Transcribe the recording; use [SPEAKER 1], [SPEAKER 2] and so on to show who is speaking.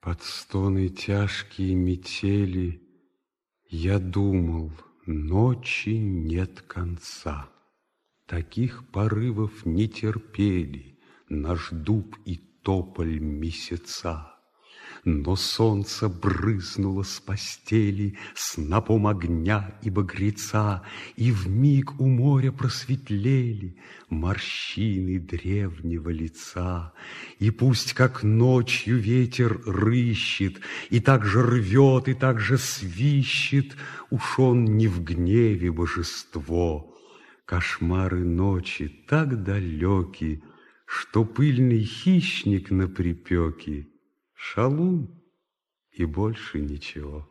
[SPEAKER 1] Под стоны тяжкие метели Я думал, ночи нет конца. Таких порывов не терпели Наш дуб и тополь месяца. Но солнце брызнуло с постели Снопом огня и багреца, И в миг у моря просветлели Морщины древнего лица. И пусть, как ночью ветер рыщет, И так же рвет, и так же свищет, Уж он не в гневе божество. Кошмары ночи так далеки, Что пыльный хищник на припеке — шалун и больше ничего.